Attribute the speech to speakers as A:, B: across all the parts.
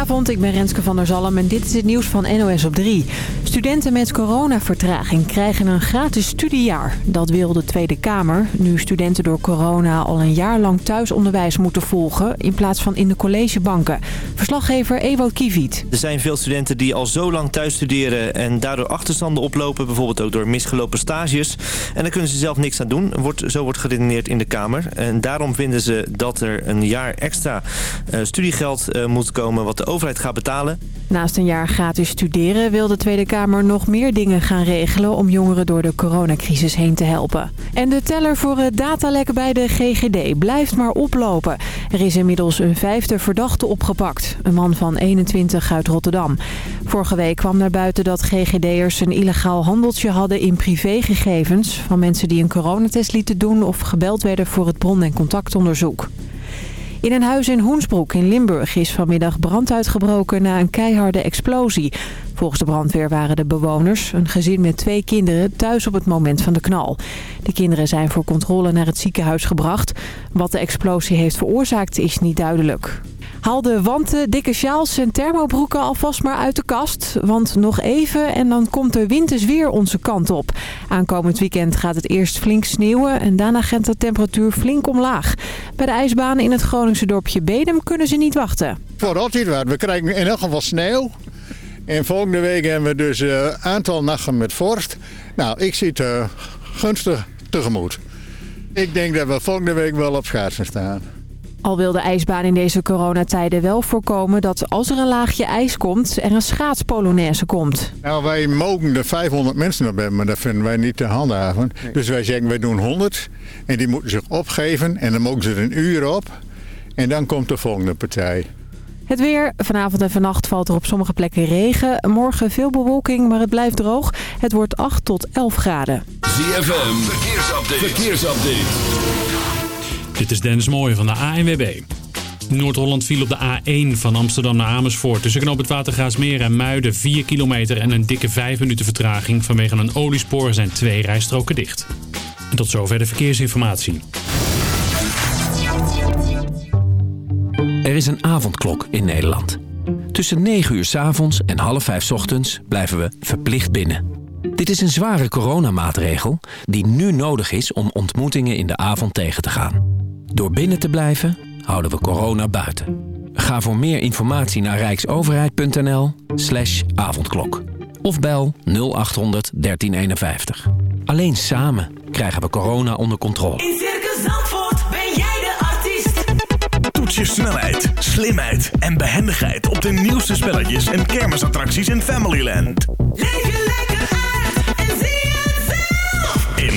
A: Goedenavond, ik ben Renske van der Zalm en dit is het nieuws van NOS op 3. Studenten met coronavertraging krijgen een gratis studiejaar. Dat wil de Tweede Kamer. Nu studenten door corona al een jaar lang thuisonderwijs moeten volgen... in plaats van in de collegebanken. Verslaggever Ewout Kiviet.
B: Er zijn veel studenten die al zo lang thuis studeren... en daardoor achterstanden oplopen. Bijvoorbeeld ook door misgelopen stages. En daar kunnen ze zelf niks aan doen. Wordt, zo wordt geredeneerd in de Kamer. En daarom vinden ze dat er een jaar extra uh, studiegeld uh, moet komen... wat de overheid gaat betalen.
A: Naast een jaar gratis studeren wil de Tweede Kamer nog meer dingen gaan regelen... om jongeren door de coronacrisis heen te helpen. En de teller voor het datalek bij de GGD blijft maar oplopen. Er is inmiddels een vijfde verdachte opgepakt. Een man van 21 uit Rotterdam. Vorige week kwam naar buiten dat GGD'ers een illegaal handeltje hadden in privégegevens... van mensen die een coronatest lieten doen of gebeld werden voor het bron- en contactonderzoek. In een huis in Hoensbroek in Limburg is vanmiddag brand uitgebroken na een keiharde explosie. Volgens de brandweer waren de bewoners, een gezin met twee kinderen, thuis op het moment van de knal. De kinderen zijn voor controle naar het ziekenhuis gebracht. Wat de explosie heeft veroorzaakt is niet duidelijk. Haal de wanten, dikke sjaals en thermobroeken alvast maar uit de kast. Want nog even en dan komt de winters weer onze kant op. Aankomend weekend gaat het eerst flink sneeuwen en daarna gaat de temperatuur flink omlaag. Bij de ijsbanen in het Groningse dorpje Bedem kunnen ze niet wachten.
C: Voor altijd wat. We krijgen in elk geval sneeuw. En volgende week hebben we dus een aantal nachten met vorst. Nou, ik zie het uh, gunstig tegemoet. Ik denk dat we volgende week wel op schaatsen staan.
A: Al wil de ijsbaan in deze coronatijden wel voorkomen dat als er een laagje ijs komt, er een schaatspolonaise komt.
C: Nou, wij mogen er 500 mensen op hebben, maar dat vinden wij niet te handhaven. Dus wij zeggen, wij doen 100 en die moeten zich opgeven en dan mogen ze er een uur op. En dan komt de volgende partij.
A: Het weer. Vanavond en vannacht valt er op sommige plekken regen. Morgen veel bewolking, maar het blijft droog. Het wordt 8 tot 11 graden.
D: ZFM, verkeersupdate. verkeersupdate.
E: Dit is Dennis Mooij van de ANWB. Noord-Holland viel op de A1 van Amsterdam naar Amersfoort. Tussen knoop het Watergraasmeer en Muiden 4 kilometer en een dikke 5 minuten vertraging. Vanwege een oliespoor zijn twee rijstroken dicht. Tot zover de verkeersinformatie.
F: Er is een avondklok in Nederland. Tussen 9 uur s avonds en half 5 ochtends blijven we verplicht binnen. Dit is een zware coronamaatregel die nu nodig is om ontmoetingen in de avond tegen te gaan. Door binnen te blijven houden we corona buiten. Ga voor meer informatie naar rijksoverheid.nl slash avondklok. Of bel 0800 1351. Alleen samen krijgen we corona onder controle.
G: In Circus Zandvoort ben jij de artiest.
D: Toets je snelheid, slimheid en behendigheid op de nieuwste spelletjes en kermisattracties in Familyland.
G: Leef je lekker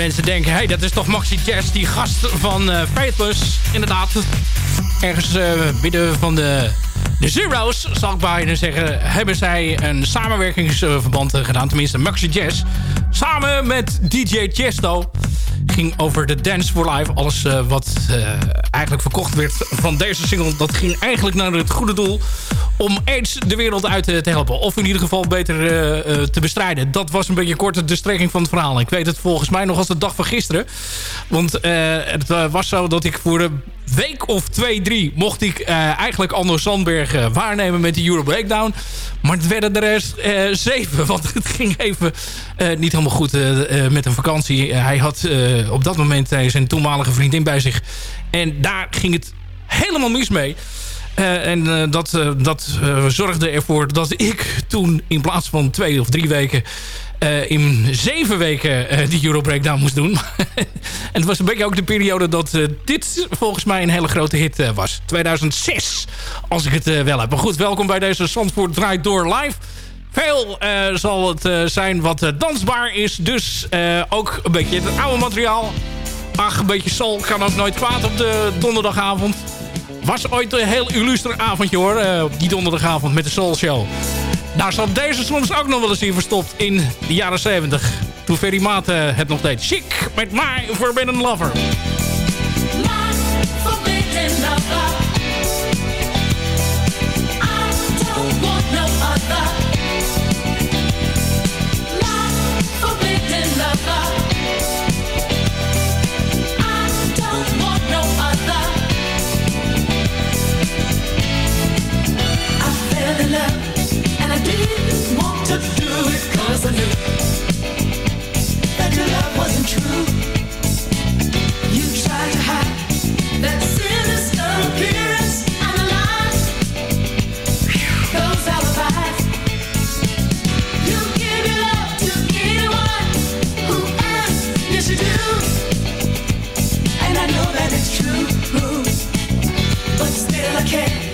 H: Mensen denken, hey, dat is toch Maxi Jazz, die gast van Faithless. Inderdaad, ergens eh midden van de, de Zero's, zal ik bijna zeggen... hebben zij een samenwerkingsverband eh, gedaan. Tenminste, Maxi Jazz. Samen met DJ Chesto. Ging over de Dance for Life. Alles wat eigenlijk verkocht werd van deze single... dat ging eigenlijk naar het goede doel om AIDS de wereld uit te, helpen. Of in ieder geval beter eh, eh, te bestrijden. Dat was een beetje kort de strekking van het verhaal. Ik weet het volgens mij nog als de dag van gisteren. Want eh, het was zo dat ik voor een week of twee, drie... mocht ik eigenlijk Anders Sandberg waarnemen met de Euro Breakdown. Maar het werden er zeven. Want het ging even niet helemaal goed met een vakantie. hij had op dat moment zijn toenmalige vriendin bij zich. En daar ging het helemaal mis mee. Eh, en eh, dat, eh, dat zorgde ervoor dat ik toen in plaats van twee of drie weken... in zeven weken die Eurobreakdown moest doen. en het was een beetje ook de periode dat dit volgens mij een hele grote hit was. 2006, als ik het wel heb. Maar goed, welkom bij deze Zandvoort Draait Door Live. Veel zal het zijn wat dansbaar is. Dus ook een beetje het oude materiaal. Ach, een beetje sol kan ook nooit kwaad op de donderdagavond. Was ooit een heel illustre avondje hoor, eh, op die donderdagavond met de Soul Show. Daar zat deze soms ook nog wel eens in verstopt in de jaren 70. Toen Ferry Maat eh, het nog deed. Chic met mij voor
G: een Lover. That your love wasn't true. You tried to hide that sinister appearance and the lies. You give your love to anyone who asks. Yes, you do. And I know that it's true. But still I can't.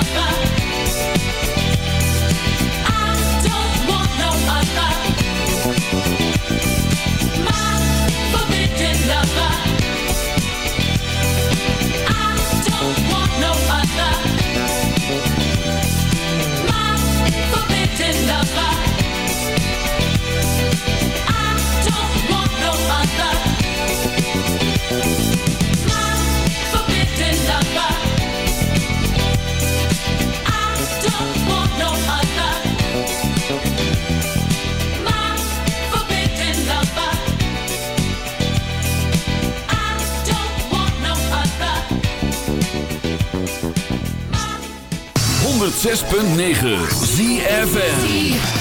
G: Bye.
D: 106.9 ZFN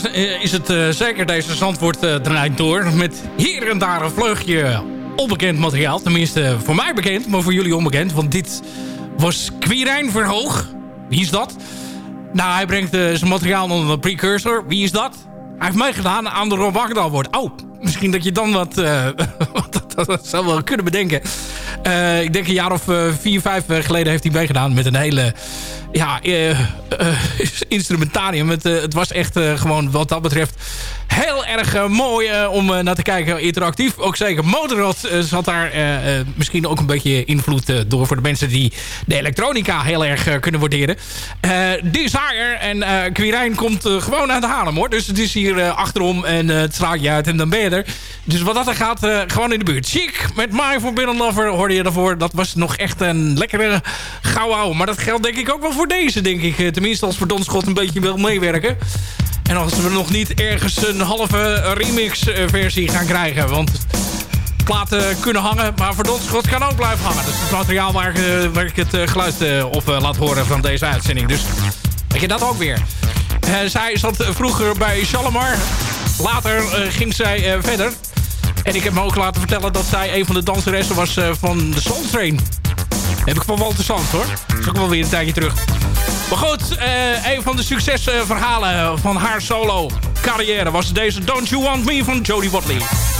H: eh, is het eh, zeker deze Zandvoort uh, draait door. Met hier en daar een vleugje onbekend materiaal. Tenminste voor mij bekend, maar voor jullie onbekend. Want dit was Quirijn Verhoog. Wie is dat? Nou, hij brengt zijn materiaal onder een precursor. Wie is dat? Hij heeft meegedaan aan de Rob Agdal wordt. Oh, misschien dat je dan wat... dat, dat zou wel kunnen bedenken. ik denk een jaar of vier, vijf geleden heeft hij meegedaan met een hele ja, instrumentarium. Het, het was echt gewoon wat dat betreft heel erg mooi om naar te kijken. Interactief. Ook zeker Motorrad zat daar misschien ook een beetje invloed door voor de mensen die de elektronica heel erg kunnen waarderen. Desire en Quirijn komt gewoon uit Haarlem hoor. Dus het is hier achterom en het straat je uit en dan ben je er. Dus wat dat er gaat, gewoon in de buurt. Chic, met My Forbidden Lover hoorde je daarvoor. Dat was nog echt een lekkere gauw Maar dat geldt denk ik ook wel voor deze, denk ik. Tenminste, als Verdonschot een beetje wil meewerken. En als we nog niet ergens een halve remix-versie gaan krijgen. Want platen kunnen hangen, maar Verdonschot kan ook blijven hangen. Dat is het materiaal waar ik, ik het geluid op laat horen van deze uitzending. Dus weet je dat ook weer. zij zat vroeger bij Shalimar. Later ging zij verder. En ik heb me ook laten vertellen dat zij een van de danseressen was van de Soul Train. Heb ik van Walter Sands hoor. Dat is ook wel weer een tijdje terug. Maar goed, uh, een van de succesverhalen van haar solo carrière was deze Don't You Want Me van Jodie Watley.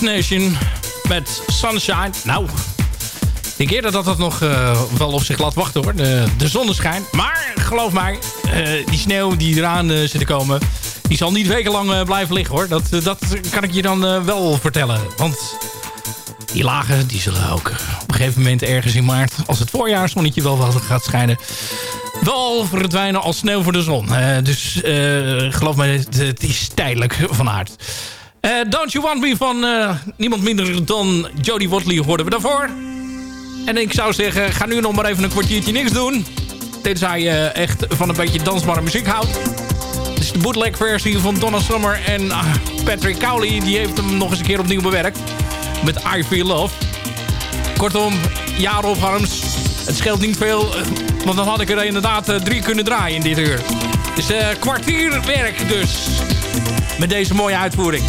G: Nation
H: met Sunshine. Nou, ik eerder dat dat nog eh, wel op zich laat wachten hoor. De, de zonneschijn. Maar geloof mij, eh, die sneeuw die eraan eh, zit te komen... die zal niet wekenlang blijven liggen hoor. Dat, dat kan ik je dan wel vertellen. Want die lagen die zullen ook op een gegeven moment ergens in maart... als het voorjaarszonnetje wel wat gaat schijnen... wel verdwijnen als sneeuw voor de zon. Dus geloof mij, het is tijdelijk van aard. Eh, Don't You Want Me van eh, niemand minder dan Jodie Watley hoorden we daarvoor. En ik zou zeggen, ga nu nog maar even een kwartiertje niks doen. Tenzij je echt van een beetje dansbare muziek houdt. Dit is de bootleg versie van Donna Summer en ah, Patrick Cowley. Die heeft hem nog eens een keer opnieuw bewerkt. Met I Feel Love. Kortom, op Harms. Het scheelt niet veel, eh, want dan had ik er inderdaad drie kunnen draaien in dit uur. Dus eh kwartier werk dus. Met deze mooie uitvoering.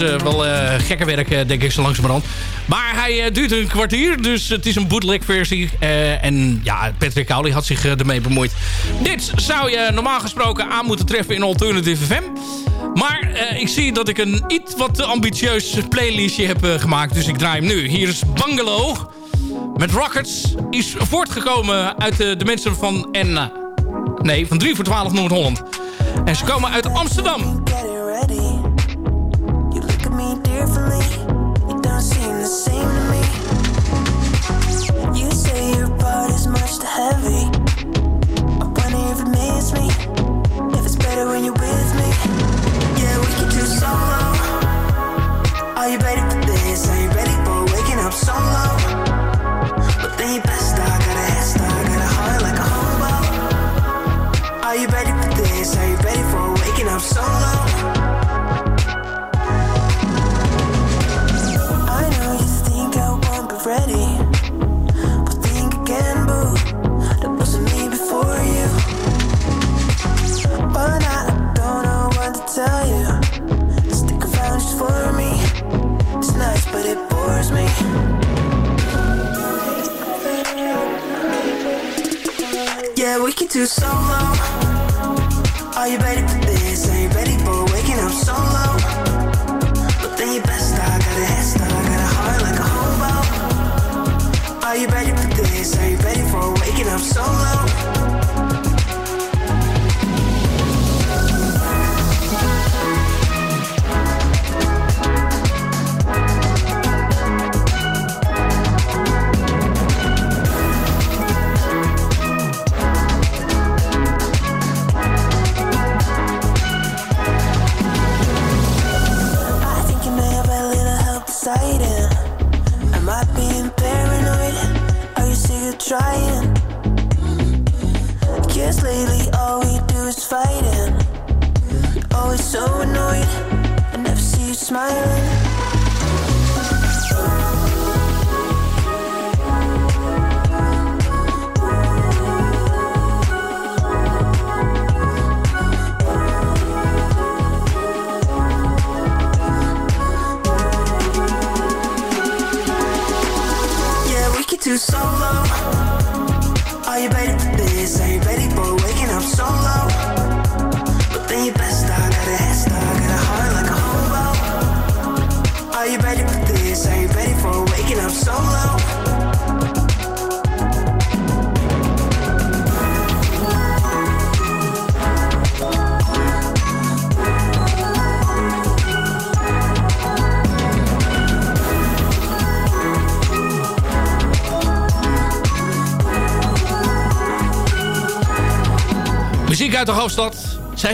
H: Is eh, wel eh, gekke werk, eh, denk ik, zo langzamerhand. Maar hij duurt een kwartier, dus het is een bootleg versie. En ja, Patrick Cowley had zich ermee bemoeid. Dit zou je normaal gesproken aan moeten treffen in Alternative FM. Maar ik zie dat ik een iets wat ambitieus playlistje heb gemaakt. Dus ik draai hem nu. Hier is Bungalow met Rockets. Is voortgekomen uit de, de mensen van... En, nee, van 3 voor 12 Noord-Holland. En ze komen uit Amsterdam.
I: so long. Yeah, we can do solo. Are you ready for this? Are you ready for waking up solo? But then you best start, got a head start, got a heart like a hobo. Are you ready for this? Are you ready for waking up solo?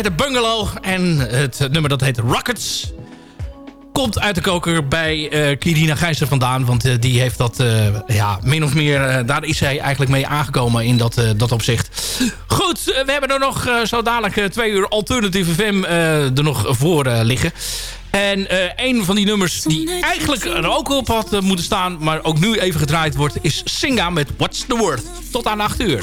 H: Heet de Bungalow. En het nummer dat heet Rockets. Komt uit de koker bij eh Kirina Gijzer vandaan. Want eh, die heeft dat eh, ja, min of meer... daar is zij eigenlijk mee aangekomen in dat, dat opzicht. Goed, we hebben er nog zo dadelijk twee uur alternatieve FM er nog voor liggen. En een van die nummers die eigenlijk er ook op had moeten staan... maar ook nu even gedraaid wordt, is Singa met What's the Word. Tot aan 8 uur.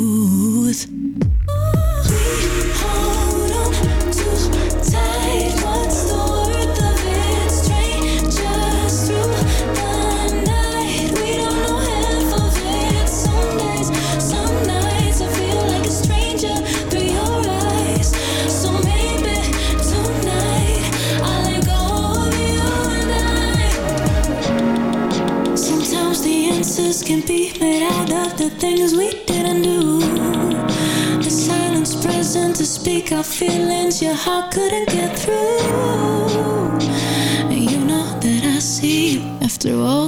I: Your heart couldn't get through. And you know that I see you after all